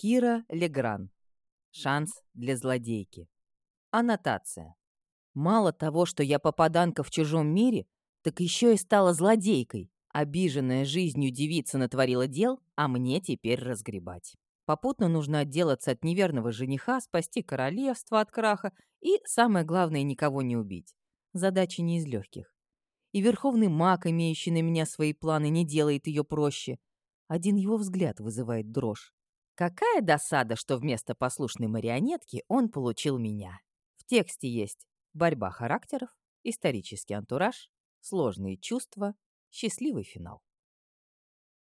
Кира Легран. Шанс для злодейки. Аннотация. Мало того, что я попаданка в чужом мире, так еще и стала злодейкой. Обиженная жизнью девица натворила дел, а мне теперь разгребать. Попутно нужно отделаться от неверного жениха, спасти королевство от краха и, самое главное, никого не убить. Задача не из легких. И верховный маг, имеющий на меня свои планы, не делает ее проще. Один его взгляд вызывает дрожь. Какая досада, что вместо послушной марионетки он получил меня. В тексте есть борьба характеров, исторический антураж, сложные чувства, счастливый финал.